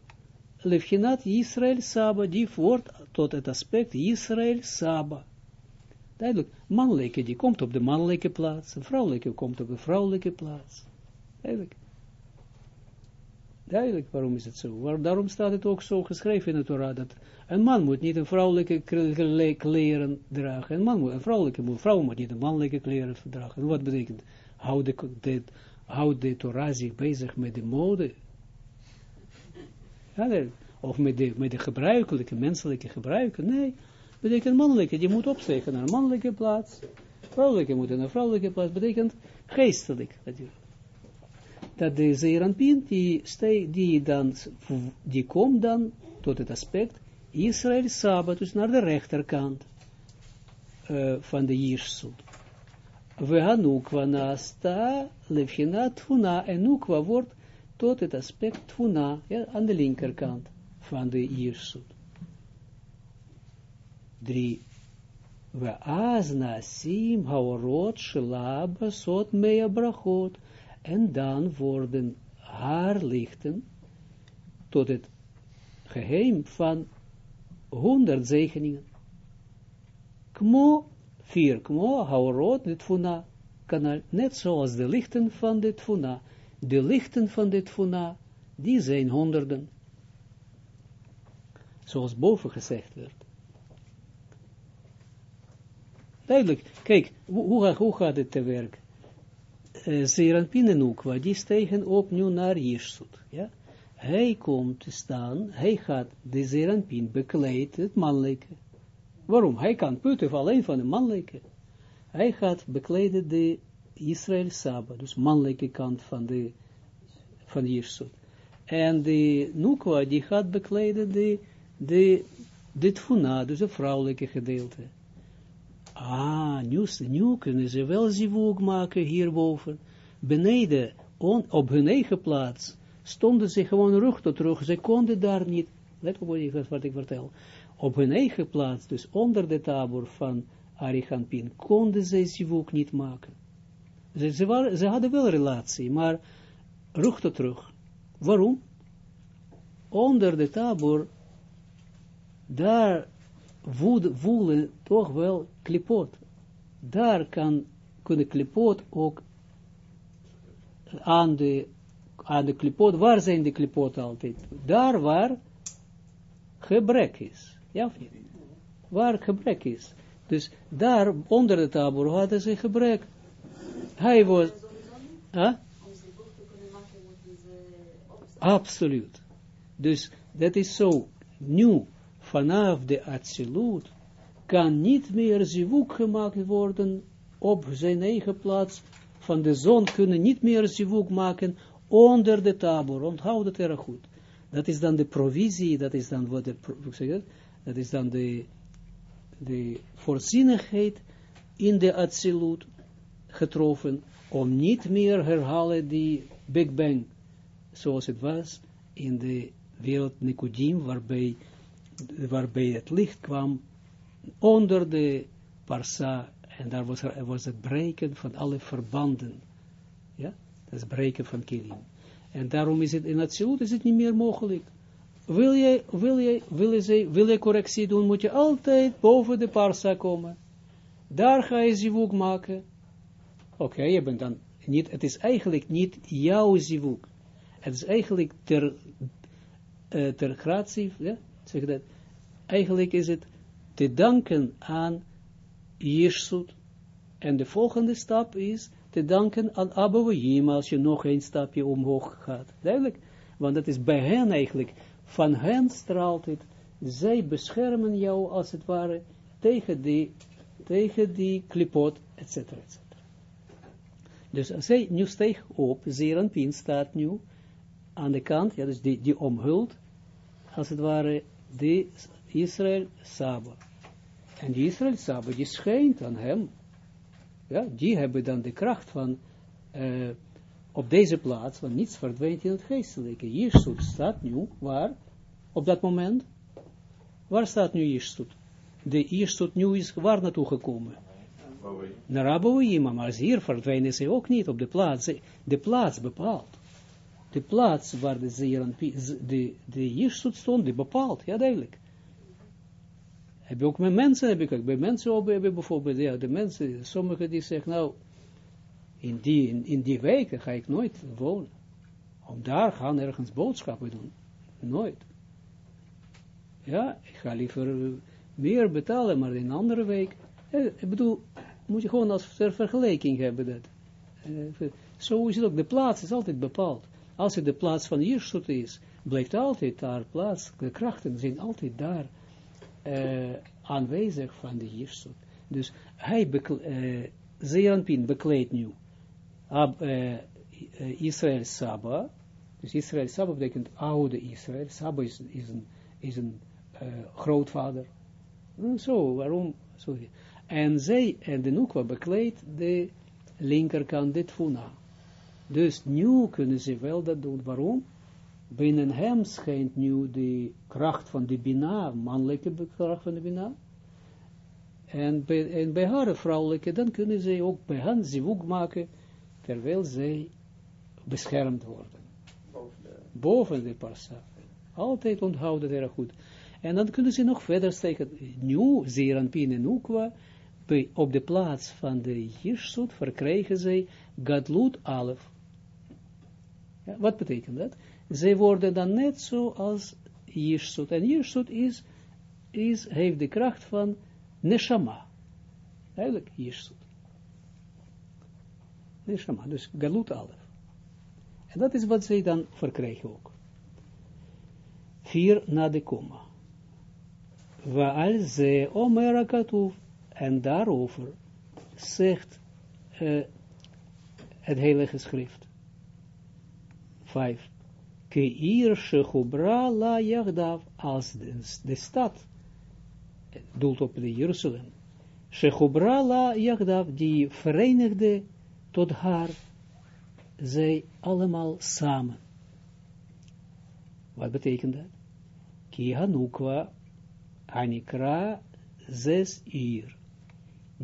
Levchinat Israël Saba, die wordt tot het aspect Israël Saba. Duidelijk, mannelijke die komt op de mannelijke plaats, een vrouwelijke komt op de vrouwelijke plaats. Duidelijk. Duidelijk, waarom is het zo? Waar, daarom staat het ook zo geschreven in de Torah, dat een man moet niet een vrouwelijke kleren dragen. Een, man moet, een vrouwelijke moet, vrouw moet niet een mannelijke kleren dragen. En wat betekent? Houd de, de, de Torah zich bezig met de mode. Ja, of met de, met de gebruikelijke, menselijke gebruiken. Nee, betekent mannelijke, die moet opstegen naar mannelijke plaats. Vrouwelijke moet naar vrouwelijke plaats, betekent geestelijk natuurlijk. Dat de Zeranpin, die, die, dan, die komt dan tot het aspect Israël Sabbat, dus naar de rechterkant uh, van de Jirsut. We Hanukwa nasta levchina tfuna, en Nukwa wordt tot het aspect tfuna, ja, aan de linkerkant van de Jirsut. 3. We azna sim haorot shelaba sot mea brachot. En dan worden haar lichten tot het geheim van honderd zegeningen. Kmo, vier, kmo, haorot, de tfuna, kanaal, net zoals de lichten van de tfuna. De lichten van de tfuna, die zijn honderden. Zoals boven gezegd werd. Duidelijk, kijk, hoe, hoe gaat het te werk? Uh, Zeranpin en Ukwa, die stegen op nu naar Jirsut. Ja? Hij komt te staan, hij gaat de Zeranpin bekleed, het mannelijke. Waarom? Hij kan putten alleen van de mannelijke. Hij gaat bekleden de Israël Saba, dus mannelijke kant van de van Jirsut. En de Nukwa, die gaat bekleden de, de, de Tfuna, dus het vrouwelijke gedeelte. Ah, nu, nu kunnen ze wel zivug maken hierboven. Beneden, on, op hun eigen plaats, stonden ze gewoon rug tot rug. Ze konden daar niet, let op wat ik vertel, op hun eigen plaats, dus onder de tabor van Arichampin, konden ze zivug niet maken. Ze, ze, waren, ze hadden wel relatie, maar rug tot rug. Waarom? Onder de tabor, daar voelen toch wel klipot. Daar kan, kunnen klipot ook aan de, aan klipot, waar zijn de klipot altijd? Daar waar gebrek is. Ja of niet? Waar gebrek is. Dus daar, onder de tabor, hadden ze gebrek. Hij was... Huh? Absoluut. Dus dat is zo. Nu, vanaf de absolute, kan niet meer zivuk gemaakt worden op zijn eigen plaats. Van de zon kunnen niet meer zivuk maken onder de tabor. Onthoud het erg goed. Dat is dan de provisie, dat is dan wat de, dat is dan de, de voorzienigheid in de absolute getroffen, om niet meer herhalen die Big Bang, zoals het was in de wereld Nicodim, waarbij waarbij het licht kwam onder de parsa, en daar was, was het breken van alle verbanden. Ja, dat is breken van kilim. En daarom is het in het is het niet meer mogelijk. Wil je, wil je, wil je, wil je correctie doen, moet je altijd boven de parsa komen. Daar ga je zivuk maken. Oké, je bent dan niet, het is eigenlijk niet jouw zivuk. Het is eigenlijk ter, uh, ter gratie, ja, zeg dat, eigenlijk is het te danken aan Jirsut. En de volgende stap is te danken aan Abouhim, als je nog een stapje omhoog gaat. Duidelijk? Want dat is bij hen eigenlijk, van hen straalt het, zij beschermen jou als het ware tegen die, tegen die klipot, etc. etc. Dus zij nu steeg op, Zeranpin staat nu aan de kant, ja, dus die, die omhult, als het ware, die Israël Saba. En die Israël Saba, die schijnt aan hem. Ja, die hebben dan de kracht van, uh, op deze plaats, want niets verdwijnt in het geestelijke. Jirsut staat nu, waar? Op dat moment? Waar staat nu Jirsut? De Jirsut nu is waar naartoe gekomen? Naar Aboïma, maar hier verdwijnen ze ook niet op de plaats. De plaats bepaalt. De plaats waar de Zeeranpien, de, de stond, die bepaalt, ja duidelijk. Heb ook met mensen, heb ik bij mensen ook, heb bijvoorbeeld, ja, de mensen, sommigen die zeggen, nou, in die, in, die weken ga ik nooit wonen. Om daar gaan ergens boodschappen doen. Nooit. Ja, ik ga liever meer betalen, maar in een andere week. Eh, ik bedoel, moet je gewoon als vergelijking hebben dat. Eh, zo is het ook. De plaats is altijd bepaald. Als het de plaats van Jirsut is, blijft altijd daar plaats. De krachten zijn altijd daar uh, aanwezig van de Jirsut. Dus hij uh, Zeranpin bekleedt nu Ab, uh, Israël Saba. Dus Israël Saba betekent oude Israël. Saba is, is een, is een grootvader. Zo, waarom? Sorry. En zij en de Nukwa bekleedt de linkerkant dit Tfuna. Dus nu kunnen ze wel dat doen. Waarom? Binnen hem schijnt nu de kracht van de Bina, mannelijke kracht van de Bina. En bij, en bij haar vrouwelijke, dan kunnen ze ook bij hen zivug maken, terwijl zij beschermd worden. Boven de, Boven de parsa. Altijd onthouden erg goed. En dan kunnen ze nog verder steken. Nu, Zeranpin en Op de plaats van de Jirsut verkrijgen zij Gadlut Alef. Wat betekent dat? Zij worden dan net zoals Jirsut. En Jirsut is, is, heeft de kracht van Neshama. Eigenlijk Jirsut. Neshama, dus Galut Alef. En dat is wat zij dan verkrijgen ook. Vier na de komma. Waal ze omera katuf. En daarover zegt uh, het heilige schrift. Vijf. Keir shechubra la yagdav, als de, de stad, doelt op de Jeruzalem, shechubra la yagdav, die verenigde tot haar, zij allemaal samen. Wat betekent dat? Ki hanukwa, anikra, zes uur.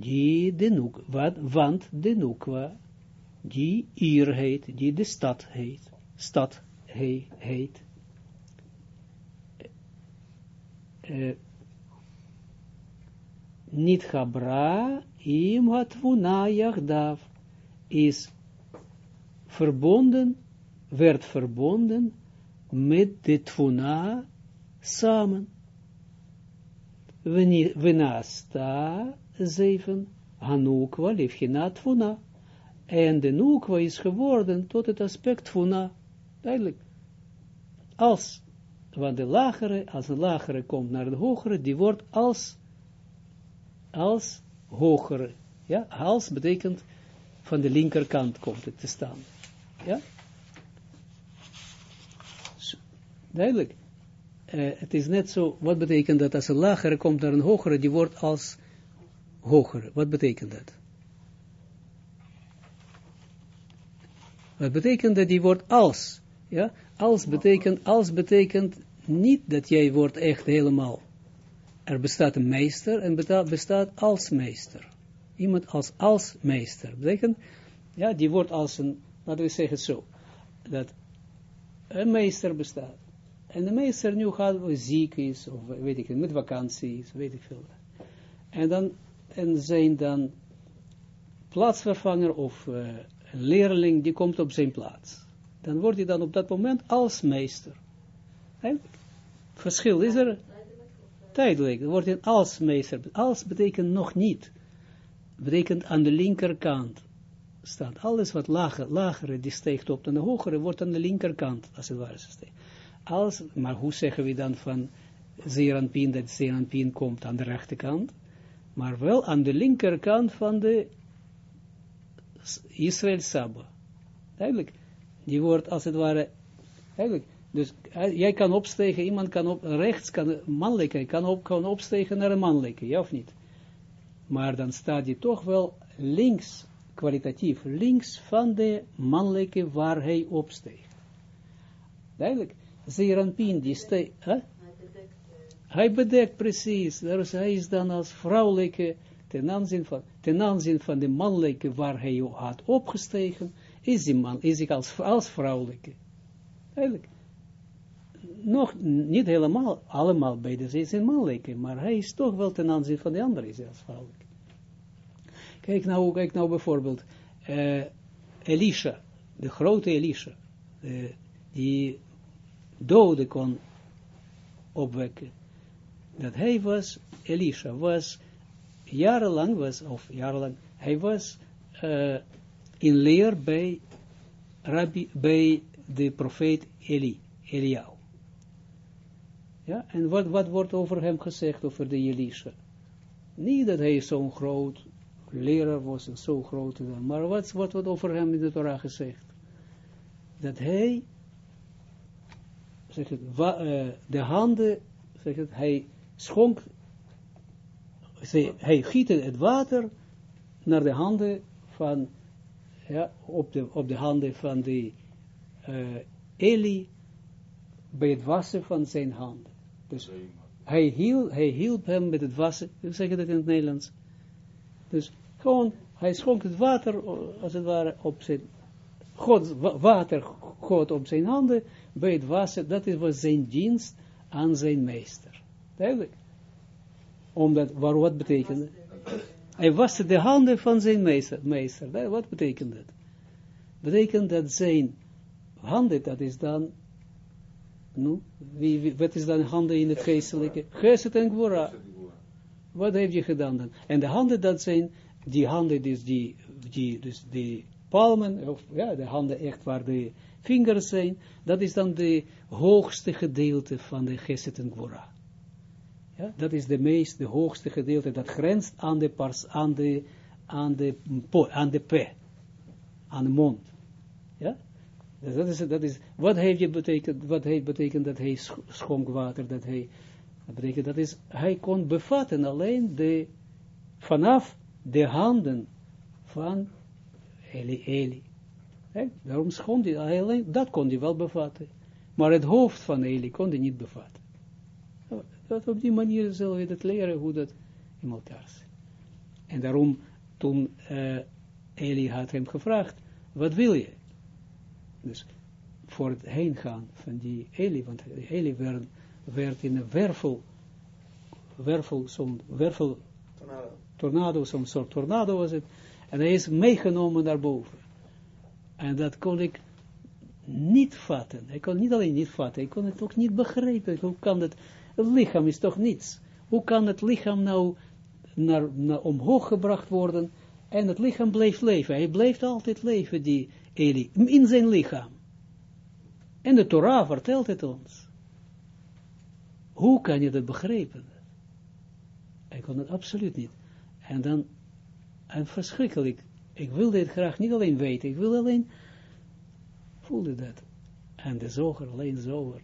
Die de wat, want de nukwa, die uur heet, die de stad heet, stad he, heet. Uh, niet Gabra, im hatvuna yachdav, is verbonden, werd verbonden met de tvuna samen. Venasta, zeven, Hanukwa, Levchina tvuna. En de nukwa is geworden tot het aspect tvuna. Duidelijk. Als, want de lagere, als een lagere komt naar de hogere, die wordt als, als hogere. Ja, als betekent van de linkerkant komt het te staan. Ja? Duidelijk. Uh, het is net zo, wat betekent dat als een lagere komt naar een hogere, die wordt als hogere. Wat betekent dat? Wat betekent dat die wordt als? Ja, als betekent, als betekent niet dat jij wordt echt helemaal. Er bestaat een meester en bestaat als meester. Iemand als als meester. Betekent, ja, die wordt als een, laten we zeggen zo, dat een meester bestaat. En de meester nu gaat ziek is, of weet ik niet, met vakantie weet ik veel. En dan, en zijn dan plaatsvervanger of uh, leerling, die komt op zijn plaats dan wordt hij dan op dat moment als meester. Verschil is er tijdelijk, dan wordt hij als meester. Als betekent nog niet, betekent aan de linkerkant staat. Alles wat lager, lagere die steekt op, en de hogere wordt aan de linkerkant, als het ware steekt. Als, maar hoe zeggen we dan van Zeranpien, dat Zeranpien komt aan de rechterkant, maar wel aan de linkerkant van de Israël Saba. Duidelijk die wordt als het ware, eigenlijk, dus eh, jij kan opstegen, iemand kan op, rechts, kan, mannelijke, kan, op, kan opstegen naar een mannelijke, ja of niet? Maar dan staat hij toch wel links, kwalitatief, links van de mannelijke waar hij opsteegt. Duidelijk, Zeranpien, die steekt, huh? Hij bedekt precies, dus hij is dan als vrouwelijke ten aanzien van, van de mannelijke waar hij had opgestegen, is die man, is ik als, als vrouwelijke. Eigenlijk, nog niet helemaal, allemaal bij de zijn mannelijke, maar hij is toch wel ten aanzien van de andere is hij als vrouwelijke. Kijk nou, kijk nou bijvoorbeeld, uh, Elisha, de grote Elisha, uh, die doden kon opwekken. Dat hij was, Elisha was jarenlang, was, of jarenlang, hij was uh, in leer bij, Rabbi, bij de profeet Eli, Eliau. Ja, en wat, wat wordt over hem gezegd, over de Elisha? Niet dat hij zo'n groot leraar was en zo groot, maar wat, wat wordt over hem in de Torah gezegd? Dat hij zeg het, uh, de handen, zeg het, hij schonk, hij, hij giette het water naar de handen van, ja, op de, op de handen van de uh, Eli, bij het wassen van zijn handen. Dus hij hielp, hij hielp hem met het wassen, hoe zeg je dat in het Nederlands? Dus gewoon, hij schonk het water, als het ware, op zijn, God, water God op zijn handen, bij het wassen, dat was zijn dienst aan zijn meester. Duidelijk. Omdat, waar, wat betekent Hij waste de handen van zijn meester. meester. Wat betekent dat? Betekent dat zijn handen, dat is dan, nu, wie, wat is dan handen in het geestelijke? Geest en Gwora. Wat heeft je gedaan dan? En de handen, dat zijn, die handen, dus die, die, dus die palmen, of ja, de handen echt waar de vingers zijn, dat is dan de hoogste gedeelte van de Geset en Gwora. Ja, dat is de meest, de hoogste gedeelte, dat grenst aan de pars, aan de, aan de, aan de p, aan de mond. Ja, dus dat is, dat is, wat heeft je betekend, wat heeft betekend dat hij schonk water, dat hij, dat dat is, hij kon bevatten alleen de, vanaf de handen van Eli Eli. He, daarom schond hij alleen, dat kon hij wel bevatten. Maar het hoofd van Eli kon hij niet bevatten. Dat op die manier zullen we dat leren, hoe dat in elkaar zit. En daarom, toen uh, Eli had hem gevraagd, wat wil je? Dus voor het heen gaan van die Eli, want Eli werd, werd in een wervel, wervel, zo'n wervel, tornado, tornado zo'n soort tornado was het, en hij is meegenomen naar boven. En dat kon ik niet vatten. Ik kon niet alleen niet vatten, ik kon het ook niet begrijpen. Hoe kan het, het lichaam is toch niets. Hoe kan het lichaam nou naar, naar omhoog gebracht worden en het lichaam bleef leven. Hij bleef altijd leven, die Eli, in zijn lichaam. En de Torah vertelt het ons. Hoe kan je dat begrijpen? Ik kon het absoluut niet. En dan, en verschrikkelijk, ik wilde het graag niet alleen weten, ik wilde alleen, voelde dat. En de zoger, alleen zoger,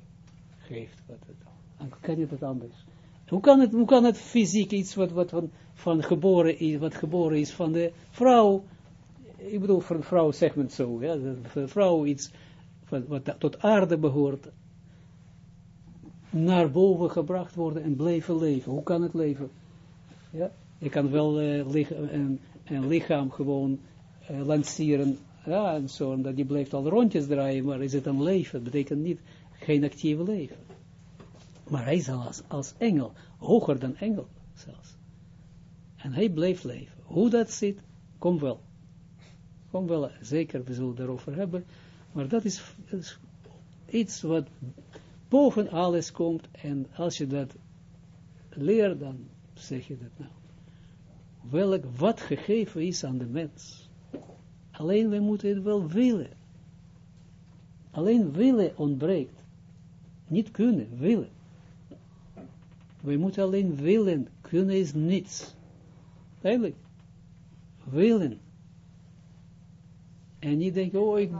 geeft wat het, dan kan je dat anders. Hoe kan het, hoe kan het fysiek iets wat, wat van, van geboren is, wat geboren is van de vrouw, ik bedoel, een vrouw zegt zo, ja, een vrouw iets wat, tot aarde behoort, naar boven gebracht worden en blijven leven. Hoe kan het leven? Ja, je kan wel uh, een, een, lichaam gewoon uh, lanceren, ja, en zo, en dat die blijft al rondjes draaien, maar is het een leven? Dat betekent niet geen actieve leven. Maar hij is als, engel, hoger dan engel zelfs. En hij bleef leven. Hoe dat zit, kom wel. Kom wel, zeker, we zullen daarover hebben. Maar dat is, is iets wat boven alles komt. En als je dat leert, dan zeg je dat nou. Welk, wat gegeven is aan de mens. Alleen we moeten het wel willen. Alleen willen ontbreekt. Niet kunnen, willen. We moeten alleen willen. Kunnen is niets. Eigenlijk. Willen. En niet denken, oh, ik.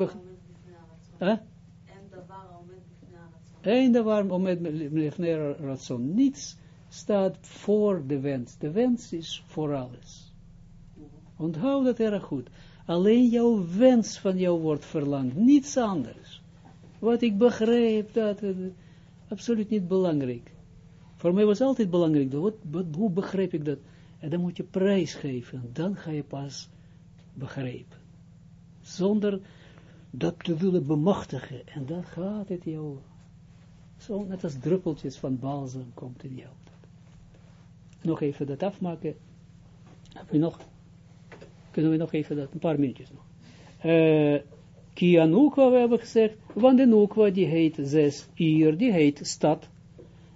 Huh? En de waarom met Lefner Ratson. Niets staat voor de wens. De wens is voor alles. Onthoud dat erg goed. Alleen jouw wens van jou wordt verlangd. Niets anders. Wat ik begreep, dat is absoluut niet belangrijk. Voor mij was altijd belangrijk, wat, hoe begreep ik dat? En dan moet je prijs geven. Dan ga je pas begrijpen. Zonder dat te willen bemachtigen. En dan gaat het jou. Zo net als druppeltjes van balsem komt in jou. Nog even dat afmaken. Heb je nog? Kunnen we nog even dat, een paar minuutjes nog. Uh, Kia Nukwa, we hebben gezegd, want de Nukwa die heet zes hier, die heet stad.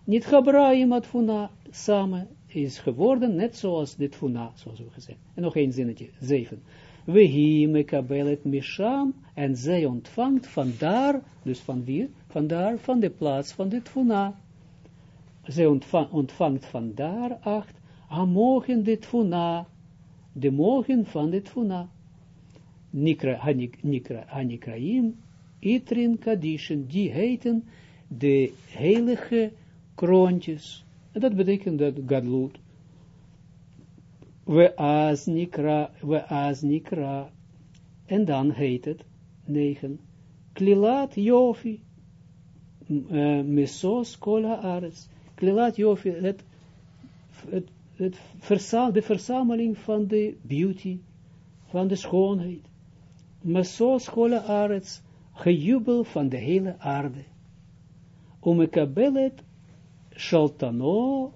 Niet Gabraim Atfuna samen is geworden, net zoals dit Funa, zoals we gezegd. En nog één zinnetje, zeven. We mekabelet misham, en zij ontvangt vandaar, dus van wie? Vandaar, van de plaats van dit Funa. Zij ontvang, ontvangt vandaar, acht, amogen dit Funa, de mogen van dit Funa. Nikra, hanik, nikra, hanikraim, itrin kadishen, die heten de heilige kroontjes. En dat betekent dat gadlut. We as nikra, we. En dan heet het, negen, klilat jofi, uh, mesos kola ares. Klilat jofi, het, het, het verza de verzameling van de beauty, van de schoonheid. Mesos kola ares, gejubel van de hele aarde. Om ik Shaltano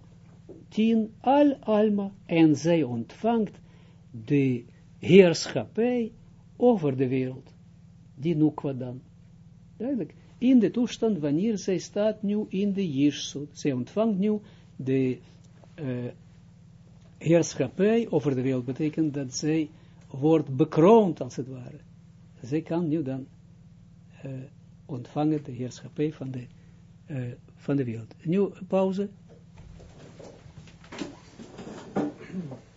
tien al alma, en zij ontvangt de heerschappij over de wereld. Die nukwa dan. Duidelijk. In de toestand wanneer zij staat nu in de Jirsut. Zij ontvangt nu de uh, heerschappij over de wereld. Betekent dat zij wordt bekroond als het ware. Zij kan nu dan uh, ontvangen de heerschappij van de uh, van de wereld. Nu pauze.